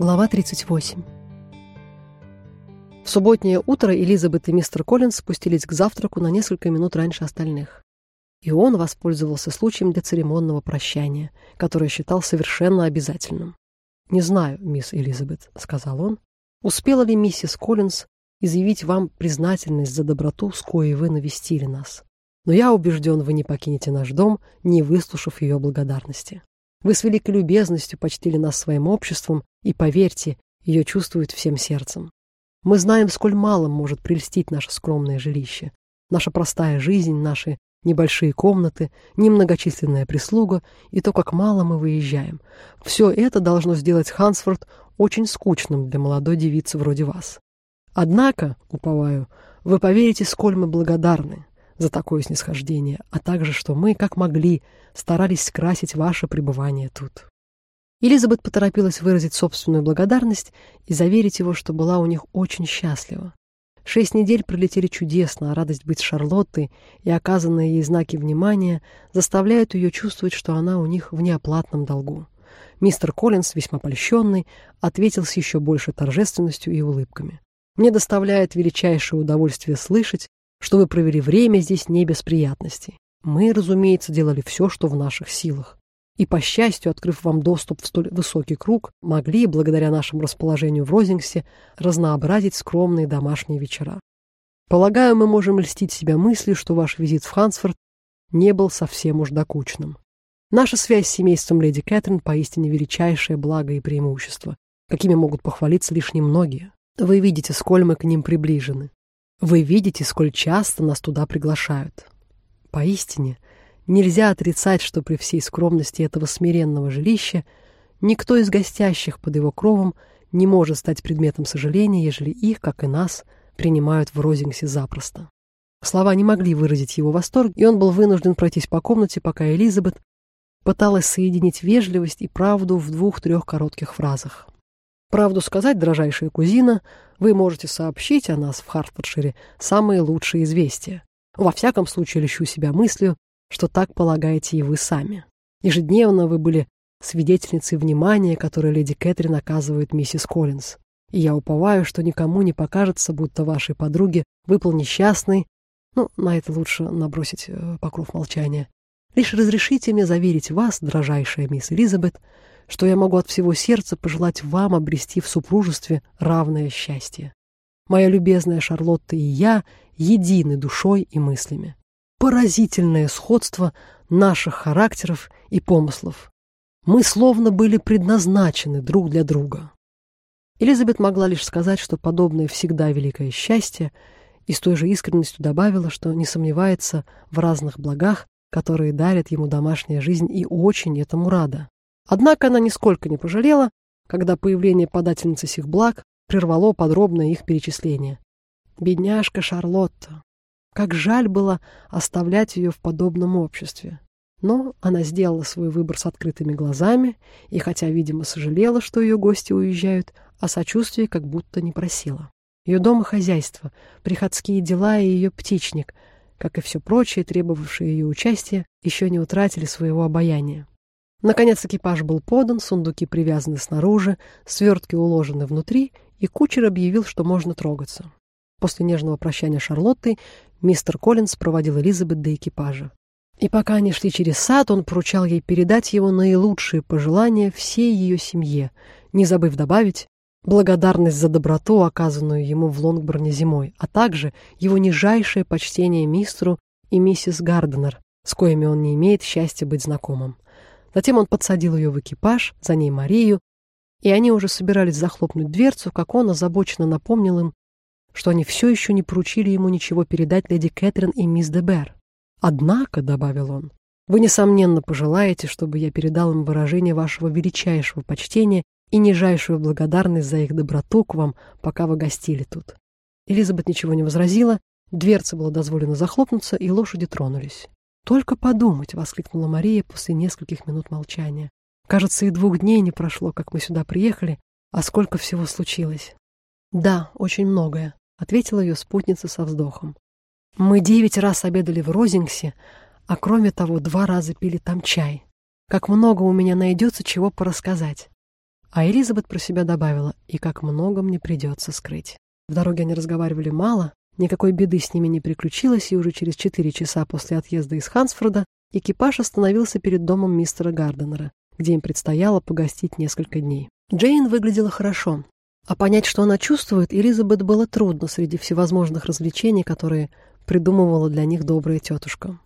Глава 38. В субботнее утро Элизабет и мистер Коллинз спустились к завтраку на несколько минут раньше остальных. И он воспользовался случаем для церемонного прощания, которое считал совершенно обязательным. «Не знаю, мисс Элизабет», — сказал он, — «успела ли миссис Коллинз изъявить вам признательность за доброту, с коей вы навестили нас. Но я убежден, вы не покинете наш дом, не выслушав ее благодарности. Вы с великой любезностью почтили нас своим обществом, и, поверьте, ее чувствуют всем сердцем. Мы знаем, сколь малым может прельстить наше скромное жилище, наша простая жизнь, наши небольшие комнаты, немногочисленная прислуга и то, как мало мы выезжаем. Все это должно сделать Хансфорд очень скучным для молодой девицы вроде вас. Однако, уповаю, вы поверите, сколь мы благодарны за такое снисхождение, а также, что мы, как могли, старались скрасить ваше пребывание тут. Элизабет поторопилась выразить собственную благодарность и заверить его, что была у них очень счастлива. Шесть недель пролетели чудесно, а радость быть Шарлоттой и оказанные ей знаки внимания заставляют ее чувствовать, что она у них в неоплатном долгу. Мистер Коллинз, весьма польщенный, ответил с еще большей торжественностью и улыбками. «Мне доставляет величайшее удовольствие слышать, что вы провели время здесь не без приятностей. Мы, разумеется, делали все, что в наших силах. И, по счастью, открыв вам доступ в столь высокий круг, могли, благодаря нашему расположению в Розингсе, разнообразить скромные домашние вечера. Полагаю, мы можем льстить себя мыслью, что ваш визит в Хансфорд не был совсем уж докучным. Наша связь с семейством леди Кэтрин поистине величайшее благо и преимущество, какими могут похвалиться лишь немногие. Вы видите, сколь мы к ним приближены. Вы видите, сколь часто нас туда приглашают. Поистине, нельзя отрицать, что при всей скромности этого смиренного жилища никто из гостящих под его кровом не может стать предметом сожаления, ежели их, как и нас, принимают в Розингсе запросто. Слова не могли выразить его восторг, и он был вынужден пройтись по комнате, пока Элизабет пыталась соединить вежливость и правду в двух-трех коротких фразах. Правду сказать, дрожайшая кузина, вы можете сообщить о нас в Хартфордшире самые лучшие известия. Во всяком случае, лещу себя мыслью, что так полагаете и вы сами. Ежедневно вы были свидетельницей внимания, которое леди Кэтрин оказывает миссис Коллинз. И я уповаю, что никому не покажется, будто вашей подруге выпал несчастный, ну, на это лучше набросить э, покров молчания. Лишь разрешите мне заверить вас, дрожайшая мисс Элизабет, что я могу от всего сердца пожелать вам обрести в супружестве равное счастье. Моя любезная Шарлотта и я едины душой и мыслями. Поразительное сходство наших характеров и помыслов. Мы словно были предназначены друг для друга. Элизабет могла лишь сказать, что подобное всегда великое счастье, и с той же искренностью добавила, что не сомневается в разных благах, которые дарит ему домашняя жизнь, и очень этому рада. Однако она нисколько не пожалела, когда появление подательницы сих благ прервало подробное их перечисление. Бедняжка Шарлотта. Как жаль было оставлять ее в подобном обществе. Но она сделала свой выбор с открытыми глазами, и хотя, видимо, сожалела, что ее гости уезжают, о сочувствии как будто не просила. Ее дом и хозяйство, приходские дела и ее птичник, как и все прочее, требовавшее ее участия, еще не утратили своего обаяния. Наконец экипаж был подан, сундуки привязаны снаружи, свертки уложены внутри, и кучер объявил, что можно трогаться. После нежного прощания Шарлотты мистер Коллинз проводил Элизабет до экипажа. И пока они шли через сад, он поручал ей передать его наилучшие пожелания всей ее семье, не забыв добавить благодарность за доброту, оказанную ему в Лонгборне зимой, а также его нижайшее почтение мистеру и миссис Гарденер, с коими он не имеет счастья быть знакомым. Затем он подсадил ее в экипаж, за ней Марию, и они уже собирались захлопнуть дверцу, как он озабоченно напомнил им, что они все еще не поручили ему ничего передать леди Кэтрин и мисс Дебер. «Однако», — добавил он, — «вы, несомненно, пожелаете, чтобы я передал им выражение вашего величайшего почтения и нижайшую благодарность за их доброту к вам, пока вы гостили тут». Элизабет ничего не возразила, дверца было дозволено захлопнуться, и лошади тронулись. «Только подумать!» — воскликнула Мария после нескольких минут молчания. «Кажется, и двух дней не прошло, как мы сюда приехали, а сколько всего случилось!» «Да, очень многое», — ответила ее спутница со вздохом. «Мы девять раз обедали в Розингсе, а кроме того, два раза пили там чай. Как много у меня найдется чего порассказать. А Элизабет про себя добавила, и как много мне придется скрыть. В дороге они разговаривали мало, никакой беды с ними не приключилось, и уже через четыре часа после отъезда из Хансфорда экипаж остановился перед домом мистера Гарденера, где им предстояло погостить несколько дней. Джейн выглядела хорошо, а понять, что она чувствует, Элизабет было трудно среди всевозможных развлечений, которые придумывала для них добрая тетушка.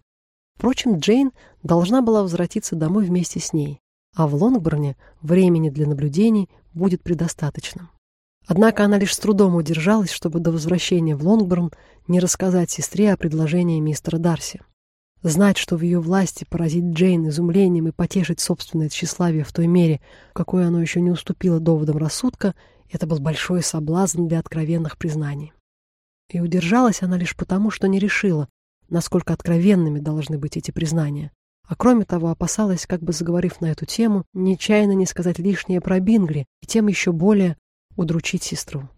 Впрочем, Джейн должна была возвратиться домой вместе с ней, а в Лонгборне времени для наблюдений будет предостаточно. Однако она лишь с трудом удержалась, чтобы до возвращения в Лонгборн не рассказать сестре о предложении мистера Дарси. Знать, что в ее власти поразить Джейн изумлением и потешить собственное тщеславие в той мере, какой оно еще не уступило доводам рассудка, это был большой соблазн для откровенных признаний. И удержалась она лишь потому, что не решила, насколько откровенными должны быть эти признания. А кроме того, опасалась, как бы заговорив на эту тему, нечаянно не сказать лишнее про Бингли и тем еще более удручить сестру.